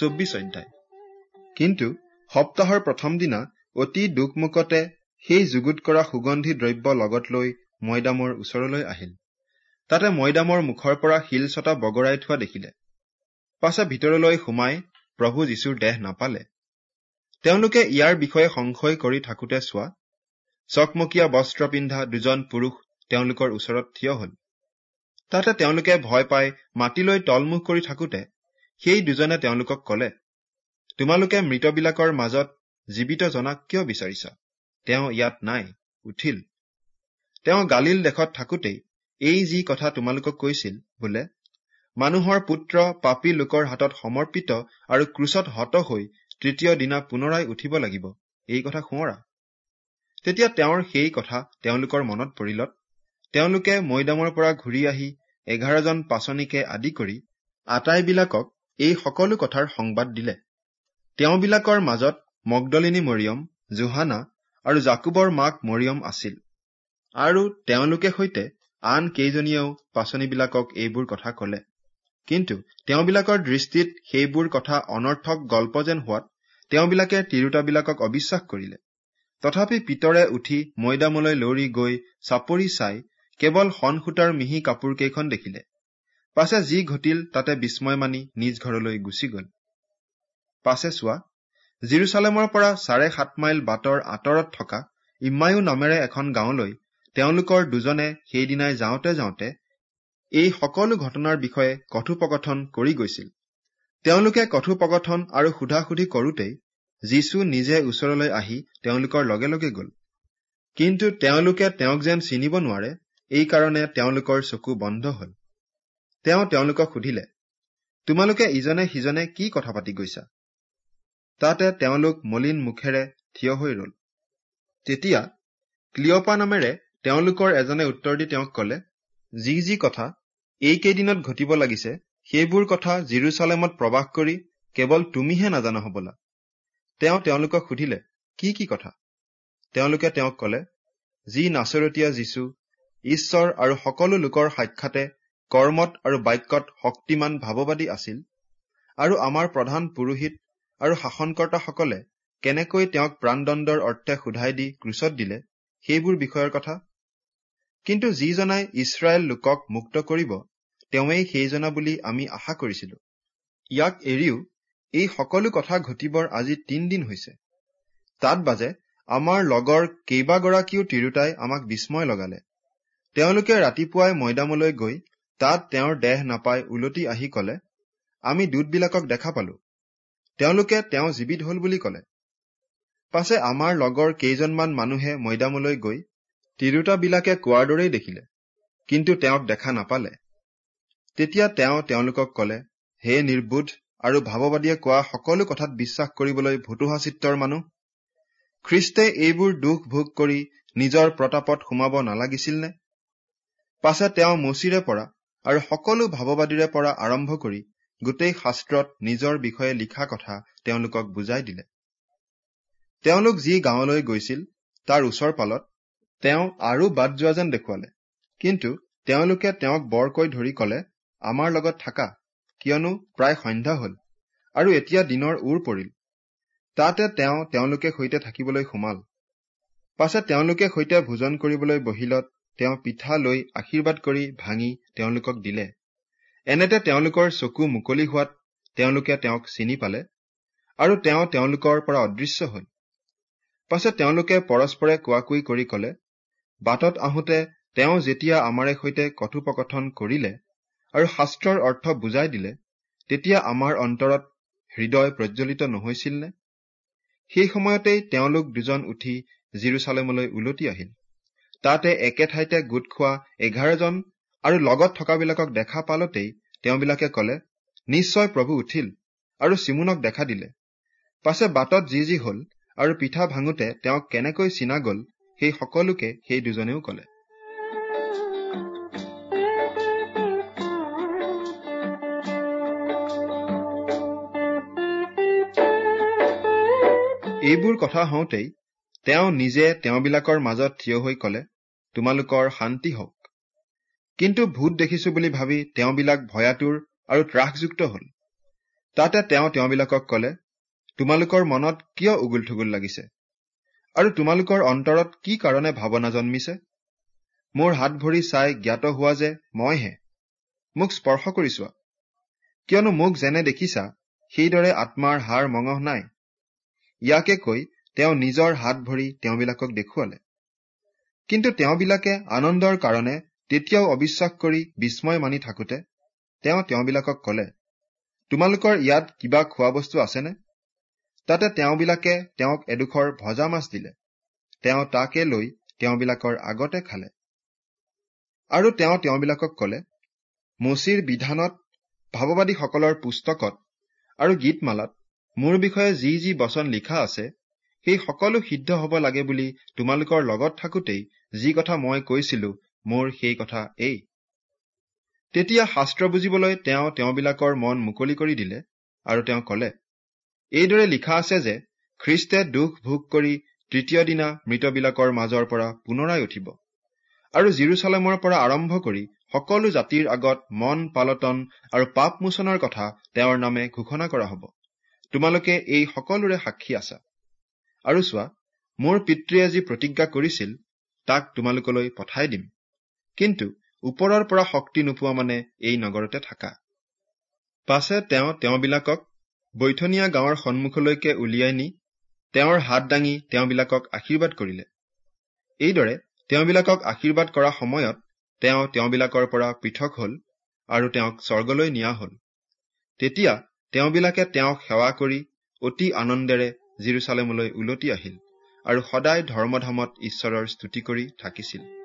চৌব্বিছ অধ্যায়। কিন্তু সপ্তাহৰ প্ৰথম দিনা অতি দুখমুখতে সেই যুগুত কৰা সুগন্ধি দ্ৰব্য লগত লৈ মৈদামৰ ওচৰলৈ আহিল। তাতে মৈদামৰ মুখৰ পৰা শিল ছটা বগৰাই থোৱা দেখিলে। পাছে ভিতৰলৈ সোমাই প্ৰভু যীশুৰ দেহ নাপালে। তেওঁলোকে ইয়াৰ বিষয়ে সংশয় কৰি থাকোতে চোৱা চকমকীয়া বস্ত্ৰ পিন্ধা দুজন পুৰুষ তেওঁলোকৰ ওচৰত থিয় হল। তাতে তেওঁলোকে ভয় পাই মাটিলৈ তলমুখ কৰি থাকোতে সেই দুজনে তেওঁলোকক কলে তোমালোকে মৃতবিলাকৰ মাজত জীৱিত জনাক কিয় বিচাৰিছা? তেওঁ ইয়াত নাই উঠিল। তেওঁ গালিল দেশত থাকোতেই এই যি কথা তোমালোকক কৈছিল বোলে মানুহৰ পুত্ৰ পাপী লোকৰ হাতত সমৰ্পিত আৰু ক্ৰুচত হত হৈ তৃতীয় দিনা পুনৰাই উঠিব লাগিব এই কথা সোঁৱৰা। তেতিয়া তেওঁৰ সেই কথা তেওঁলোকৰ মনত পৰিলত। তেওঁলোকে মৈদামৰ পৰা ঘূৰি আহি এঘাৰজন পাচনিকে আদি কৰি আটাইবিলাকক এই সকলো কথাৰ সংবাদ দিলে। তেওঁবিলাকৰ মাজত মগদলিনী মৰিয়ম জোহানা আৰু জাকুবৰ মাক মৰিয়ম আছিল। আৰু তেওঁলোকে সৈতে আন কেইজনীয়েও পাচনিবিলাকক এইবোৰ কথা কলে। কিন্তু তেওঁবিলাকৰ দৃষ্টিত সেইবোৰ কথা অনৰ্থক গল্প যেন হোৱাত তেওঁবিলাকে তিৰোতাবিলাকক অবিশ্বাস কৰিলে। তথাপি পিতৰে উঠি মৈদামলৈ লৰি গৈ চাপৰি চাই কেৱল সূতাৰ মিহি কাপোৰ কেইখন দেখিলে। পাছে যি ঘটিল তাতে বিস্ময় মানি নিজ ঘৰলৈ গুচি গল। পাছে চোৱা জিৰচালেমৰ পৰা চাৰে সাত মাইল বাটৰ আঁতৰত থকা ইম্মায়ু নামেৰে এখন গাঁৱলৈ তেওঁলোকৰ দুজনে সেইদিনাই যাওঁতে যাওঁতে এই সকলো ঘটনাৰ বিষয়ে কথোপকথন কৰি গৈছিল। তেওঁলোকে কথোপকথন আৰু সোধাসুধি কৰোতেই যীশু নিজে ওচৰলৈ আহি তেওঁলোকৰ লগে লগে গল। কিন্তু তেওঁলোকে তেওঁক যেন চিনিব নোৱাৰে এই কাৰণে তেওঁলোকৰ চকু বন্ধ হল। তেওঁ তেওঁলোকক সুধিলে তোমালোকে ইজনে সিজনে কি কথা পাতি গৈছা? তাতে তেওঁলোক মলিন মুখেৰে থিয় হৈ ৰল। তেতিয়া ক্লিয়পা নামেৰে তেওঁলোকৰ এজনে উত্তৰ দি তেওঁক কলে যি যি কথা এইকেইদিনত ঘটিব লাগিছে সেইবোৰ কথা জিৰচালেমত প্ৰবাস কৰি কেৱল তুমিহে নাজানা হবলা। তেওঁ তেওঁলোকক সুধিলে কি কি কথা? তেওঁলোকে তেওঁক কলে যি নাচৰতীয়া যীচু ঈশ্বৰ আৰু সকলো লোকৰ সাক্ষাতে কৰ্মত আৰু বাক্যত শক্তিমান ভাৱবাদী আছিল আৰু আমাৰ প্ৰধান পুৰোহিত আৰু শাসনকৰ্তাসকলে কেনেকৈ তেওঁক প্ৰাণদণ্ডৰ অৰ্থে সোধাই দি ক্ৰুচত দিলে সেইবোৰ বিষয়ৰ কথা। কিন্তু যিজনাই ইছৰাইল লোকক মুক্ত কৰিব তেওঁৱেই সেইজনা বুলি আমি আশা কৰিছিলো। ইয়াক এৰিও এই সকলো কথা ঘটিবৰ আজি তিনদিন হৈছে। তাত বাজে আমাৰ লগৰ কেইবাগৰাকীও তিৰোতাই আমাক বিস্ময় লগালে। তেওঁলোকে ৰাতিপুৱাই মৈদামলৈ গৈ তাত তেওঁৰ দেহ নাপাই উলটি আহি কলে আমি দূতবিলাকক দেখা পালো। তেওঁলোকে তেওঁ জীৱিত হল বুলি কলে। পাছে আমাৰ লগৰ কেইজনমান মানুহে মৈদামলৈ গৈ তিৰোতাবিলাকে কোৱাৰ দৰেই দেখিলে কিন্তু তেওঁক দেখা নাপালে। তেতিয়া তেওঁ তেওঁলোকক কলে হে নিৰ্বোধ আৰু ভাৱবাদীয়ে কোৱা সকলো কথাত বিশ্বাস কৰিবলৈ ভতুহা চিত্ৰৰ মানুহ খ্ৰীষ্টে এইবোৰ দুখ ভোগ কৰি নিজৰ প্ৰতাপত সোমাব নালাগিছিল নে? পাছে তেওঁ মচিৰে পৰা আৰু সকলো ভাৱবাদীৰে পৰা আৰম্ভ কৰি গোটেই শাস্ত্ৰত নিজৰ বিষয়ে লিখা কথা তেওঁলোকক বুজাই দিলে। তেওঁলোক যি গাঁৱলৈ গৈছিল তাৰ ওচৰ পালত তেওঁ আৰু বাট যোৱা যেন দেখুৱালে। কিন্তু তেওঁলোকে তেওঁক বৰকৈ ধৰি কলে আমাৰ লগত থাকা কিয়নো প্ৰায় সন্ধ্যা হল আৰু এতিয়া দিনৰ ওৰ পৰিল। তাতে তেওঁ তেওঁলোকে সৈতে থাকিবলৈ সোমাল। পাছে তেওঁলোকে সৈতে ভোজন কৰিবলৈ বহিলত তেওঁ পিঠা লৈ আশীৰ্বাদ কৰি ভাঙি তেওঁলোকক দিলে। এনেতে তেওঁলোকৰ চকু মুকলি হোৱাত তেওঁলোকে তেওঁক চিনি পালে আৰু তেওঁ তেওঁলোকৰ পৰা অদৃশ্য হল। পাছত তেওঁলোকে পৰস্পৰে কোৱাকুই কৰি কলে বাটত আহোঁতে তেওঁ যেতিয়া আমাৰে সৈতে কথোপকথন কৰিলে আৰু শাস্ত্ৰৰ অৰ্থ বুজাই দিলে তেতিয়া আমাৰ অন্তৰত হৃদয় প্ৰজ্বলিত নহৈছিল নে? সেই সময়তেই তেওঁলোক দুজন উঠি জিৰচালেমলৈ উলটি আহিল। তাতে একে ঠাইতে গোট খোৱা এঘাৰজন আৰু লগত থকাবিলাকক দেখা পালতেই তেওঁবিলাকে কলে নিশ্চয় প্ৰভু উঠিল আৰু চিমুনক দেখা দিলে। পাছে বাটত যি যি হল আৰু পিঠা ভাঙোতে তেওঁক কেনেকৈ চিনা গল সেই সকলোকে সেই দুজনেও কলে। এইবোৰ কথা হওঁতেই তেওঁ নিজে তেওঁবিলাকৰ মাজত থিয় হৈ কলে তোমালোকৰ শান্তি হওক। কিন্তু ভূত দেখিছো বুলি ভাবি তেওঁবিলাক ভয়াতুৰ আৰু ত্ৰাসযুক্ত হল। তাতে তেওঁ তেওঁবিলাকক কলে তোমালোকৰ মনত কিয় উগুল থুগুল লাগিছে? আৰু তোমালোকৰ অন্তৰত কি কাৰণে ভাৱনা জন্মিছে? মোৰ হাত ভৰি চাই জ্ঞাত হোৱা যে মইহে। মোক স্পৰ্শ কৰি চোৱা। কিয়নো মোক যেনে দেখিছা সেইদৰে আত্মাৰ হাৰ মঙহ নাই। ইয়াকে কৈ তেওঁ নিজৰ হাত ভৰি তেওঁবিলাকক দেখুৱালে। কিন্তু তেওঁবিলাকে আনন্দৰ কাৰণে তেতিয়াও অবিশ্বাস কৰি বিস্ময় মানি থাকোতে তেওঁ তেওঁবিলাকক কলে তোমালোকৰ ইয়াত কিবা খোৱা বস্তু আছেনে? তাতে তেওঁবিলাকে তেওঁক এডোখৰ ভজা মাছ দিলে। তেওঁ তাকে লৈ তেওঁবিলাকৰ আগতে খালে। আৰু তেওঁ তেওঁবিলাকক কলে মচিৰ বিধানত ভাৱবাদীসকলৰ পুস্তকত আৰু গীতমালাত মোৰ বিষয়ে যি যি বচন লিখা আছে সেই সকলো সিদ্ধ হব লাগে বুলি তোমালোকৰ লগত থাকোতেই যি কথা মই কৈছিলো মোৰ সেই কথা এই। তেতিয়া শাস্ত্ৰ বুজিবলৈ তেওঁ তেওঁবিলাকৰ মন মুকলি কৰি দিলে আৰু তেওঁ কলে এইদৰে লিখা আছে যে খ্ৰীষ্টে দুখ ভোগ কৰি তৃতীয় দিনা মৃতবিলাকৰ মাজৰ পৰা পুনৰাই উঠিব আৰু জিৰচালেমৰ পৰা আৰম্ভ কৰি সকলো জাতিৰ আগত মন পালটন আৰু পাপ মোচনৰ কথা তেওঁৰ নামে ঘোষণা কৰা হব। তোমালোকে এই সকলোৰে সাক্ষী আছা। আৰু চোৱা মোৰ পিতৃয়ে যি প্ৰতিজ্ঞা কৰিছিল তাক তোমালোকলৈ পঠাই দিম। কিন্তু ওপৰৰ পৰা শক্তি নোপোৱা মানে এই নগৰতে থাকা। পাছে তেওঁ তেওঁবিলাকক বৈঠনীয়া গাঁৱৰ সন্মুখলৈকে উলিয়াই নি তেওঁৰ হাত দাঙি তেওঁবিলাকক আশীৰ্বাদ কৰিলে। এইদৰে তেওঁবিলাকক আশীৰ্বাদ কৰা সময়ত তেওঁ তেওঁবিলাকৰ পৰা পৃথক হল আৰু তেওঁক স্বৰ্গলৈ নিয়া হল। তেতিয়া তেওঁবিলাকে তেওঁক সেৱা কৰি অতি আনন্দেৰে জিৰচালেমলৈ উলটি আহিল। আৰু সদায় ধৰ্মধামত ঈশ্বৰৰ স্তুতি কৰি থাকিছিল।